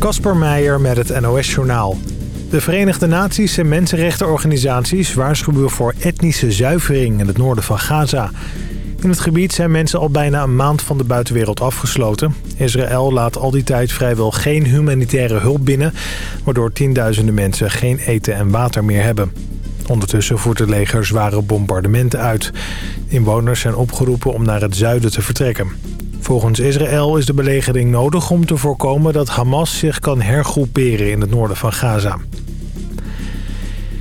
Kasper Meijer met het NOS-journaal. De Verenigde Naties en mensenrechtenorganisaties waarschuwen voor etnische zuivering in het noorden van Gaza. In het gebied zijn mensen al bijna een maand van de buitenwereld afgesloten. Israël laat al die tijd vrijwel geen humanitaire hulp binnen... waardoor tienduizenden mensen geen eten en water meer hebben. Ondertussen voert het leger zware bombardementen uit. Inwoners zijn opgeroepen om naar het zuiden te vertrekken. Volgens Israël is de belegering nodig om te voorkomen dat Hamas zich kan hergroeperen in het noorden van Gaza.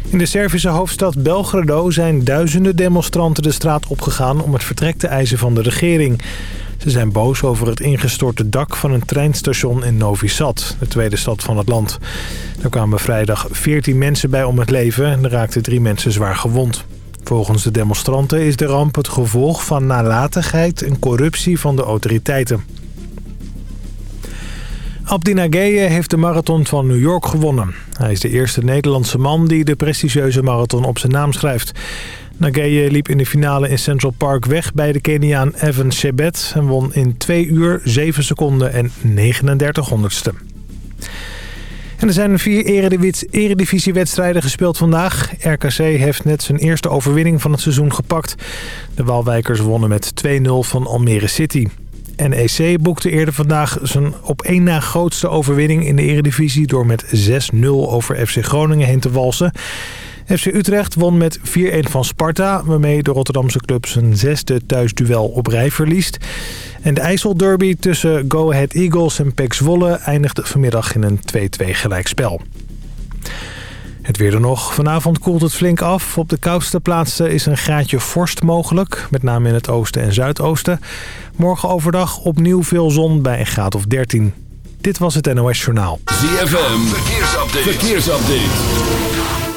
In de Servische hoofdstad Belgrado zijn duizenden demonstranten de straat opgegaan om het vertrek te eisen van de regering. Ze zijn boos over het ingestorte dak van een treinstation in Novi Sad, de tweede stad van het land. Daar kwamen vrijdag 14 mensen bij om het leven en er raakten drie mensen zwaar gewond. Volgens de demonstranten is de ramp het gevolg van nalatigheid en corruptie van de autoriteiten. Abdi Nageye heeft de marathon van New York gewonnen. Hij is de eerste Nederlandse man die de prestigieuze marathon op zijn naam schrijft. Nageye liep in de finale in Central Park weg bij de Keniaan Evan Chebet... en won in 2 uur, 7 seconden en 39 honderdste. Er zijn vier eredivisiewedstrijden gespeeld vandaag. RKC heeft net zijn eerste overwinning van het seizoen gepakt. De Waalwijkers wonnen met 2-0 van Almere City. NEC boekte eerder vandaag zijn op één na grootste overwinning in de eredivisie... door met 6-0 over FC Groningen heen te walsen. FC Utrecht won met 4-1 van Sparta... waarmee de Rotterdamse club zijn zesde thuisduel op rij verliest. En de IJsselderby tussen Go Ahead Eagles en PEC Zwolle... eindigde vanmiddag in een 2-2 gelijkspel. Het weer er nog. Vanavond koelt het flink af. Op de koudste plaatsen is een graadje vorst mogelijk. Met name in het oosten en zuidoosten. Morgen overdag opnieuw veel zon bij een graad of 13. Dit was het NOS Journaal. ZFM. Verkeersupdate. Verkeersupdate.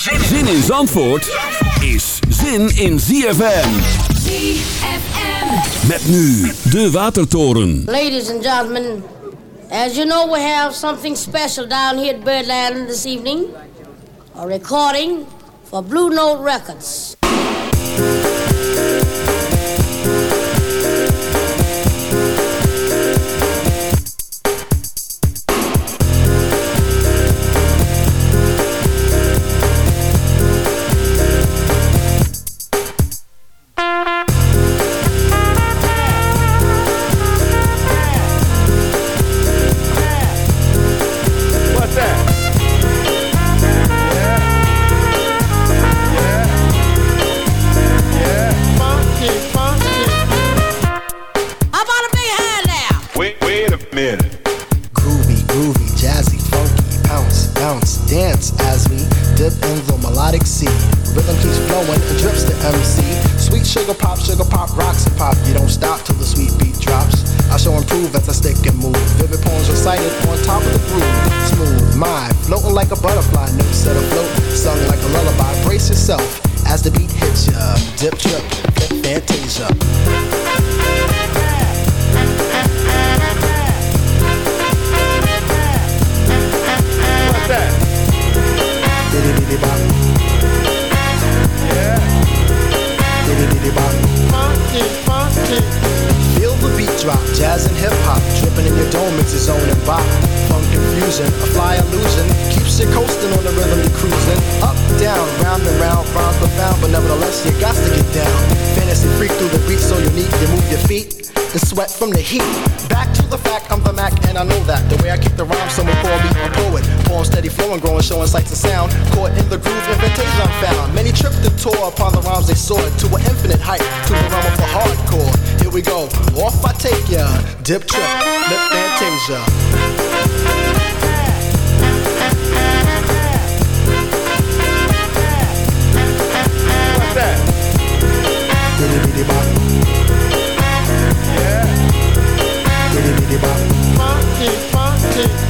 Zin in Zandvoort is zin in ZFM. ZFM. Met nu de Watertoren. Ladies and gentlemen, as you know, we have something special down here at Birdland this evening. A recording for Blue Note Records. Sugar pop, sugar pop, rocks and pop. You don't stop till the sweet beat drops. I shall improve as I stick and move. Vivid poems recited on top of the groove. Smooth, my floating like a butterfly, notes set afloat, sung like a lullaby. Brace yourself as the beat hits ya. Dip, trip, Flowing, growing, showing sights and sound. Caught in the groove, invitation found. Many tripped and tore upon the rhymes they soared to an infinite height, to the realm of the hardcore. Here we go. Off I take ya. Dip trip, lip fantasia. Yeah. Funky, funky.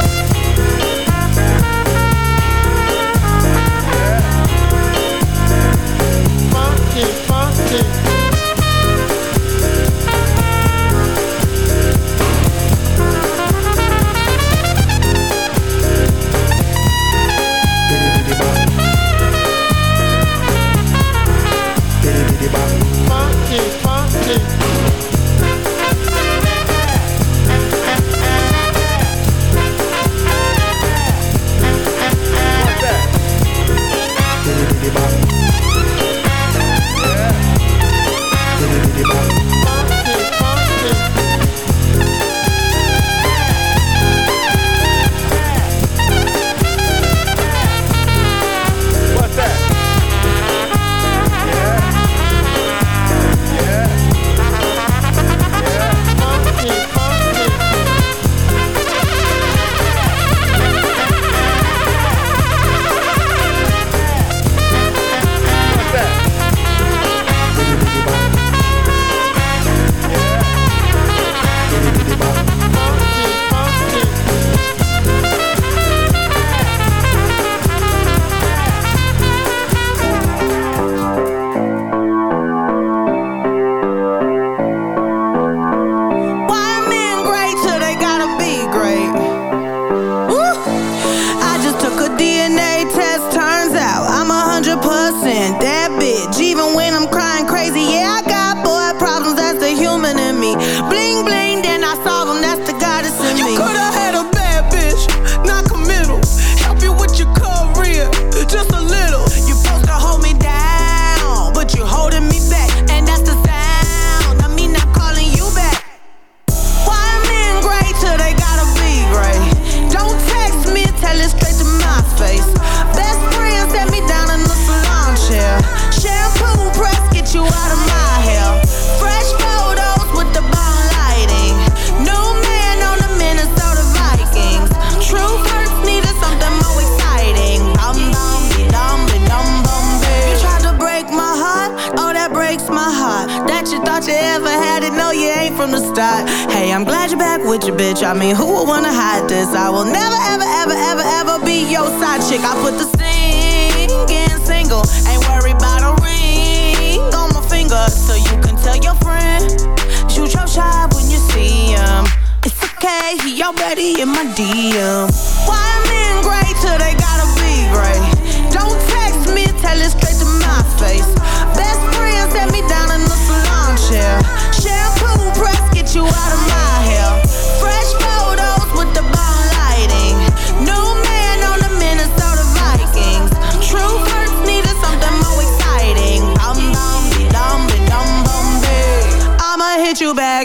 Side. I put the singing single, ain't worried about a ring on my finger, so you can tell your friend. Shoot your shot when you see him. It's okay, he already in my DM.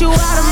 You out of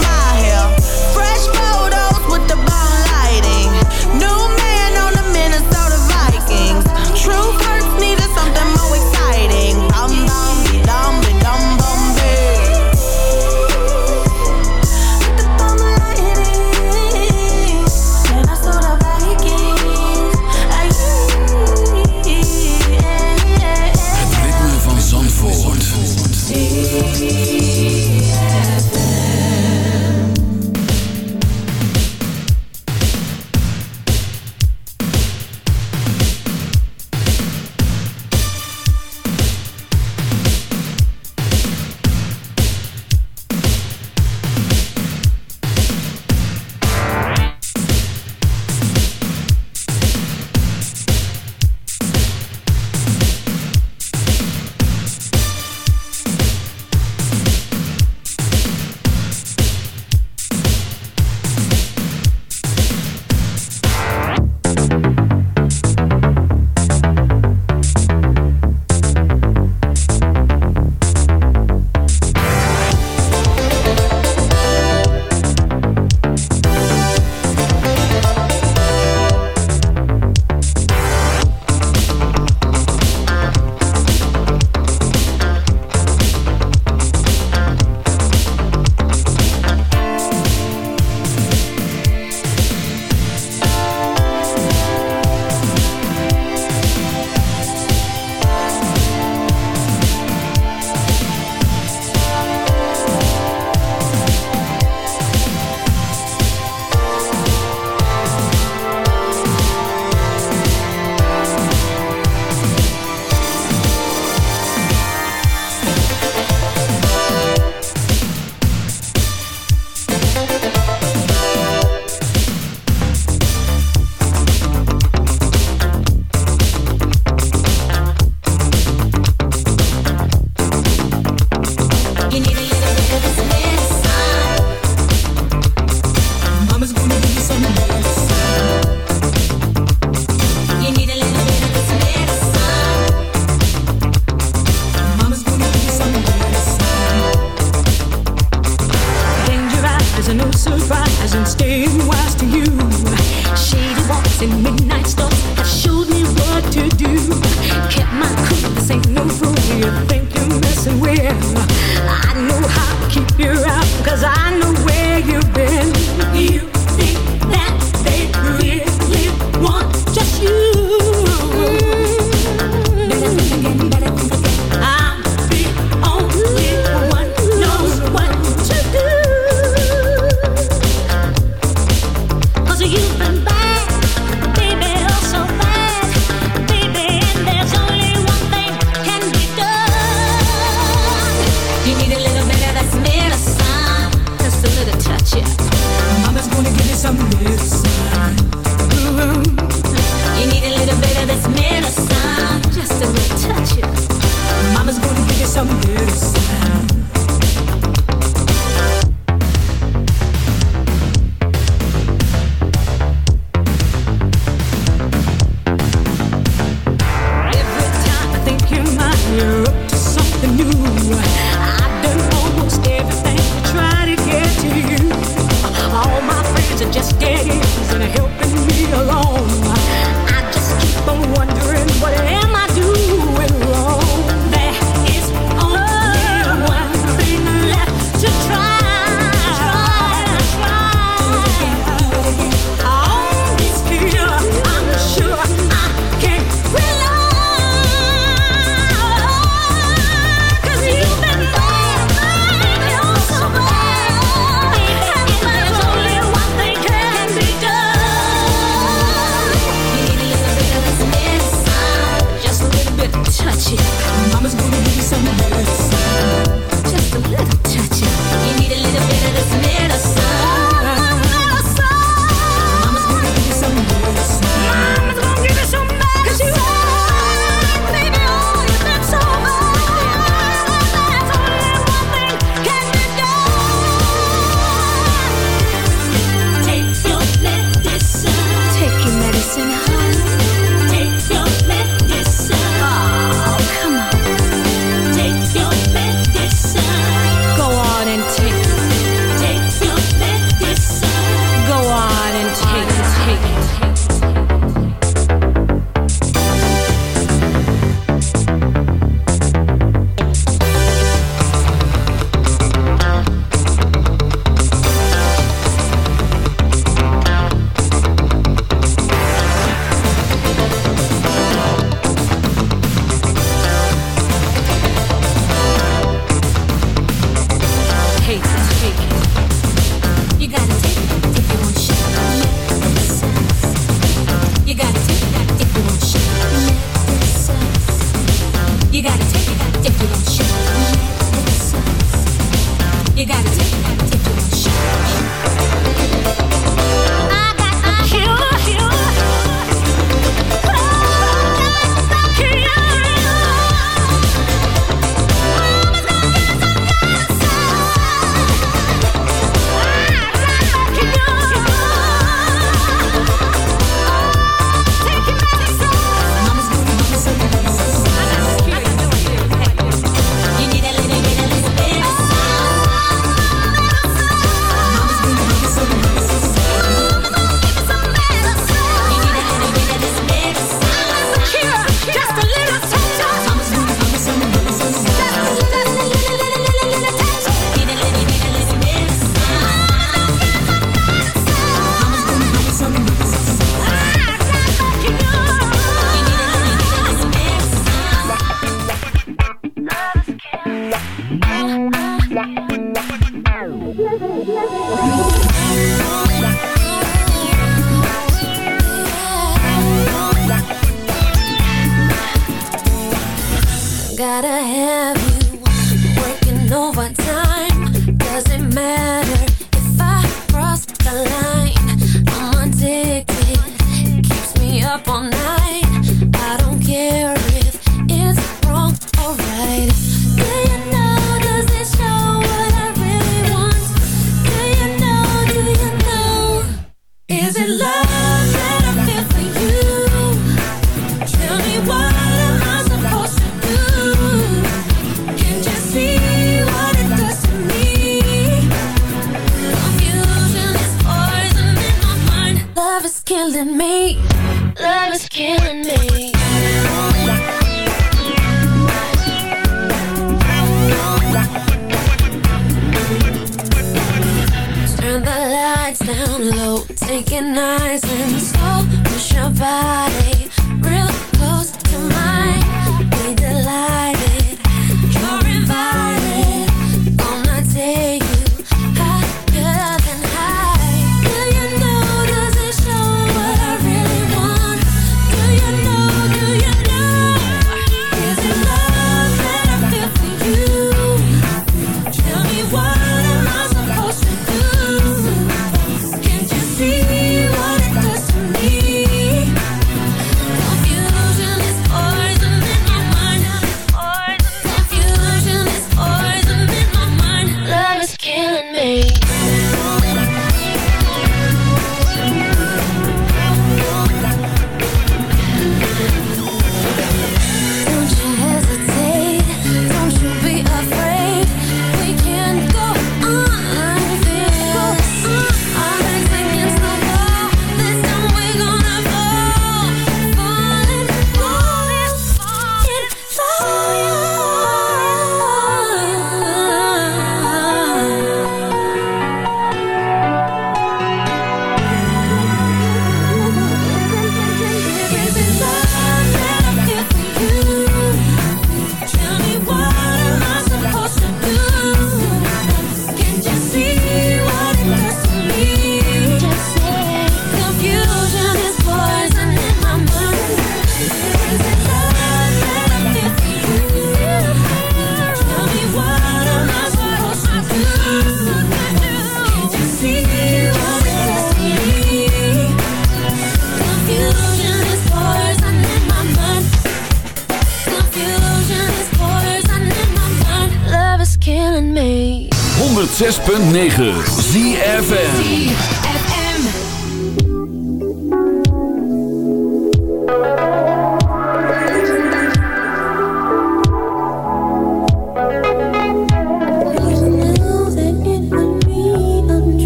God's gonna give you some medicine. You need a little bit of this medicine, just. Mama's gonna give you some medicine.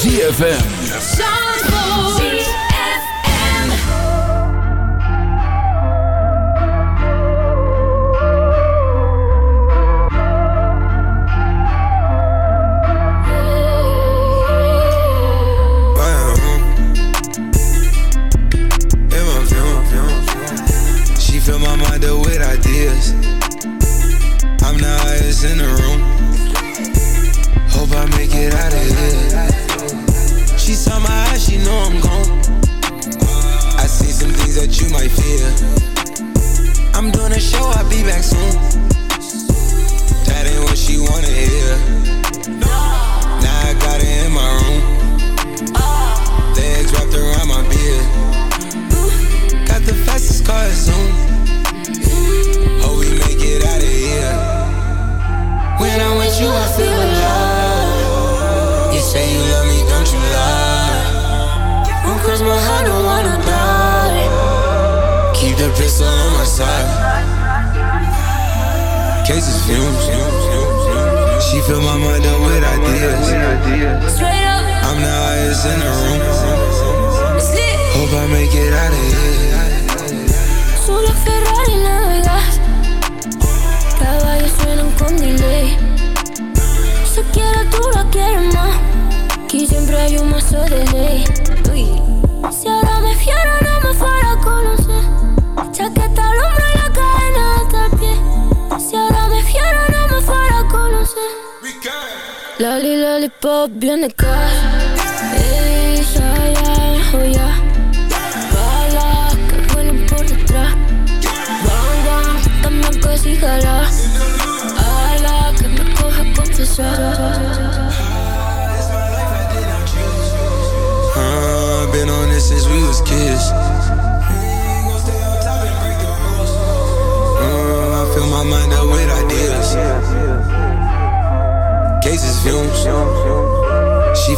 ZFM.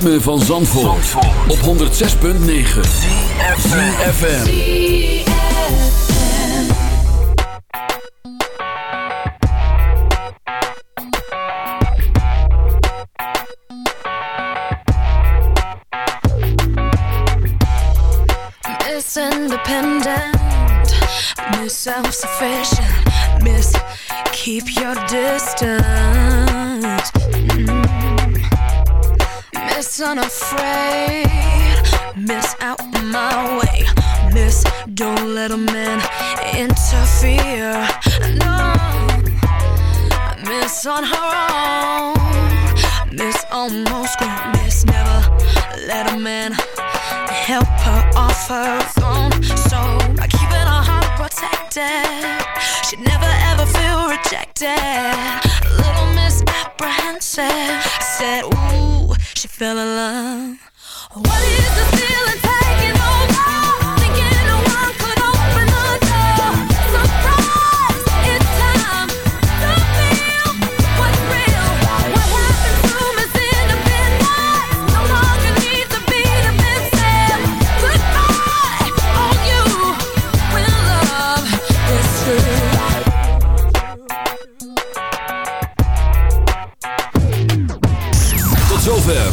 ritme van Zandvoort, op 106.9 CFFM Miss Independent, Miss Self Sufficient, Miss Keep Your Distance, Unafraid, Miss Out My Way, Miss Don't Let a Man Interfere, no, Miss On Her Own, Miss Almost Grown, Miss Never Let a Man help her off her throne. So by keeping her heart protected, she'd never ever feel rejected. Little Miss Apprehensive said, Ooh, she fell in love. What is the feeling